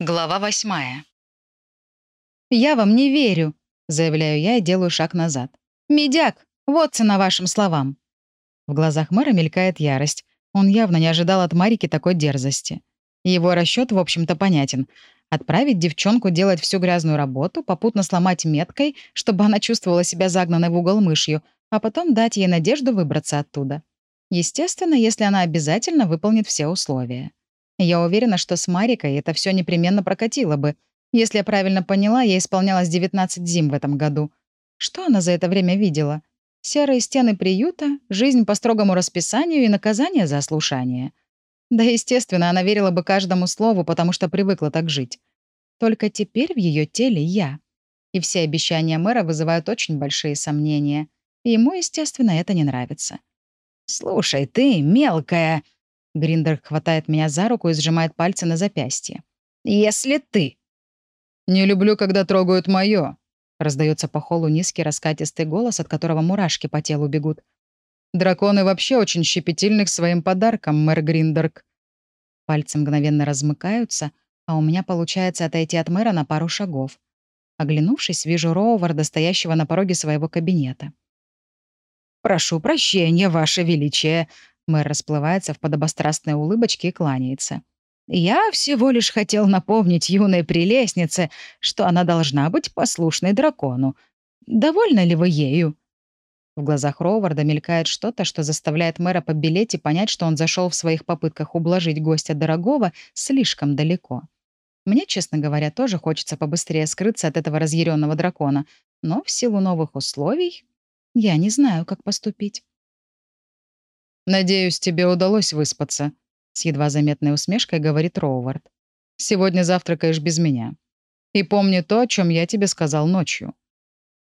Глава восьмая. «Я вам не верю», — заявляю я и делаю шаг назад. «Медяк, вот цена вашим словам». В глазах мэра мелькает ярость. Он явно не ожидал от Марики такой дерзости. Его расчет, в общем-то, понятен. Отправить девчонку делать всю грязную работу, попутно сломать меткой, чтобы она чувствовала себя загнанной в угол мышью, а потом дать ей надежду выбраться оттуда. Естественно, если она обязательно выполнит все условия. Я уверена, что с Марикой это все непременно прокатило бы. Если я правильно поняла, ей исполнялось 19 зим в этом году. Что она за это время видела? Серые стены приюта, жизнь по строгому расписанию и наказание за ослушание. Да, естественно, она верила бы каждому слову, потому что привыкла так жить. Только теперь в ее теле я. И все обещания мэра вызывают очень большие сомнения. И ему, естественно, это не нравится. «Слушай, ты, мелкая!» Гриндер хватает меня за руку и сжимает пальцы на запястье. «Если ты...» «Не люблю, когда трогают моё», — раздается по холу низкий раскатистый голос, от которого мурашки по телу бегут. «Драконы вообще очень щепетильны к своим подаркам, мэр Гриндерк». Пальцы мгновенно размыкаются, а у меня получается отойти от мэра на пару шагов. Оглянувшись, вижу Роуварда, стоящего на пороге своего кабинета. «Прошу прощения, Ваше Величие», Мэр расплывается в подобострастной улыбочке и кланяется. «Я всего лишь хотел напомнить юной прелестнице, что она должна быть послушной дракону. Довольны ли вы ею?» В глазах Роуварда мелькает что-то, что заставляет мэра побелеть и понять, что он зашел в своих попытках ублажить гостя дорогого слишком далеко. Мне, честно говоря, тоже хочется побыстрее скрыться от этого разъяренного дракона, но в силу новых условий я не знаю, как поступить. «Надеюсь, тебе удалось выспаться», — с едва заметной усмешкой говорит Роувард. «Сегодня завтракаешь без меня. И помни то, о чем я тебе сказал ночью».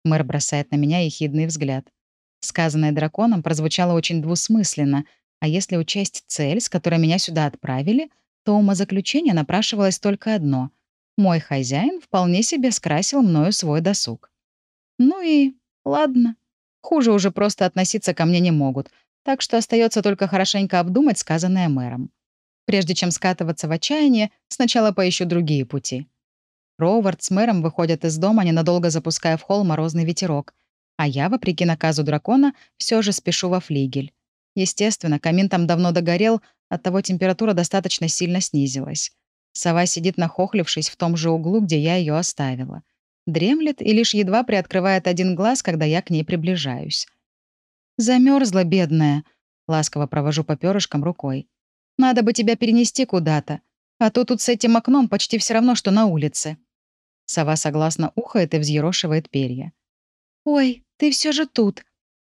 Мэр бросает на меня ехидный взгляд. Сказанное драконом прозвучало очень двусмысленно, а если учесть цель, с которой меня сюда отправили, то умозаключение напрашивалось только одно — мой хозяин вполне себе скрасил мною свой досуг. Ну и ладно. Хуже уже просто относиться ко мне не могут — так что остается только хорошенько обдумать сказанное мэром. Прежде чем скатываться в отчаяние, сначала поищу другие пути. Роувард с мэром выходят из дома, ненадолго запуская в холл морозный ветерок, а я, вопреки наказу дракона, все же спешу во флигель. Естественно, камин там давно догорел, оттого температура достаточно сильно снизилась. Сова сидит нахохлившись в том же углу, где я ее оставила. Дремлет и лишь едва приоткрывает один глаз, когда я к ней приближаюсь. Замерзла, бедная. Ласково провожу по перышкам рукой. Надо бы тебя перенести куда-то. А то тут с этим окном почти все равно, что на улице. Сова согласно ухает и взъерошивает перья. «Ой, ты все же тут!»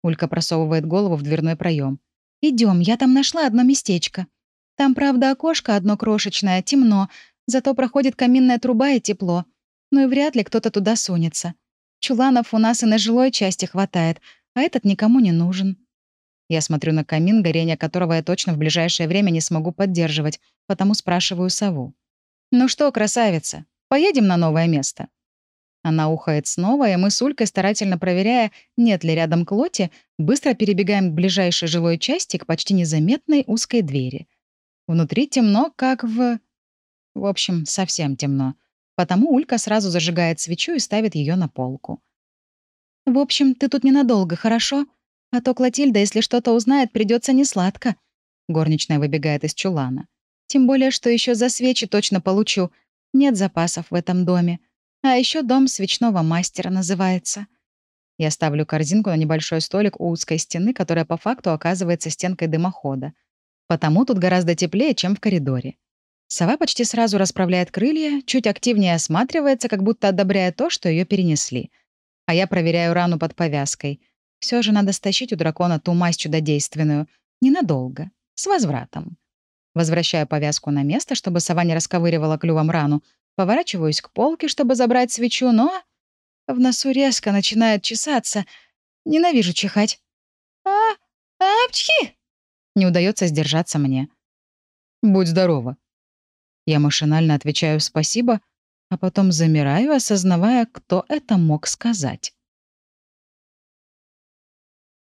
Улька просовывает голову в дверной проем. Идем, я там нашла одно местечко. Там, правда, окошко одно крошечное, темно, зато проходит каминная труба и тепло. Ну и вряд ли кто-то туда сунется. Чуланов у нас и на жилой части хватает, а этот никому не нужен. Я смотрю на камин, горение которого я точно в ближайшее время не смогу поддерживать, потому спрашиваю сову. «Ну что, красавица, поедем на новое место?» Она ухает снова, и мы с Улькой, старательно проверяя, нет ли рядом Клоти, быстро перебегаем к ближайшей жилой части, к почти незаметной узкой двери. Внутри темно, как в... В общем, совсем темно. Потому Улька сразу зажигает свечу и ставит ее на полку. «В общем, ты тут ненадолго, хорошо? А то Клотильда, если что-то узнает, придется несладко». Горничная выбегает из чулана. «Тем более, что еще за свечи точно получу. Нет запасов в этом доме. А еще дом свечного мастера называется». Я ставлю корзинку на небольшой столик у узкой стены, которая по факту оказывается стенкой дымохода. Потому тут гораздо теплее, чем в коридоре. Сова почти сразу расправляет крылья, чуть активнее осматривается, как будто одобряя то, что ее перенесли — а я проверяю рану под повязкой. Все же надо стащить у дракона ту мазь чудодейственную. Ненадолго. С возвратом. Возвращаю повязку на место, чтобы сова не расковыривала клювом рану. Поворачиваюсь к полке, чтобы забрать свечу, но... В носу резко начинает чесаться. Ненавижу чихать. «А, апчхи!» Не удается сдержаться мне. «Будь здорова». Я машинально отвечаю «спасибо», а потом замираю, осознавая, кто это мог сказать.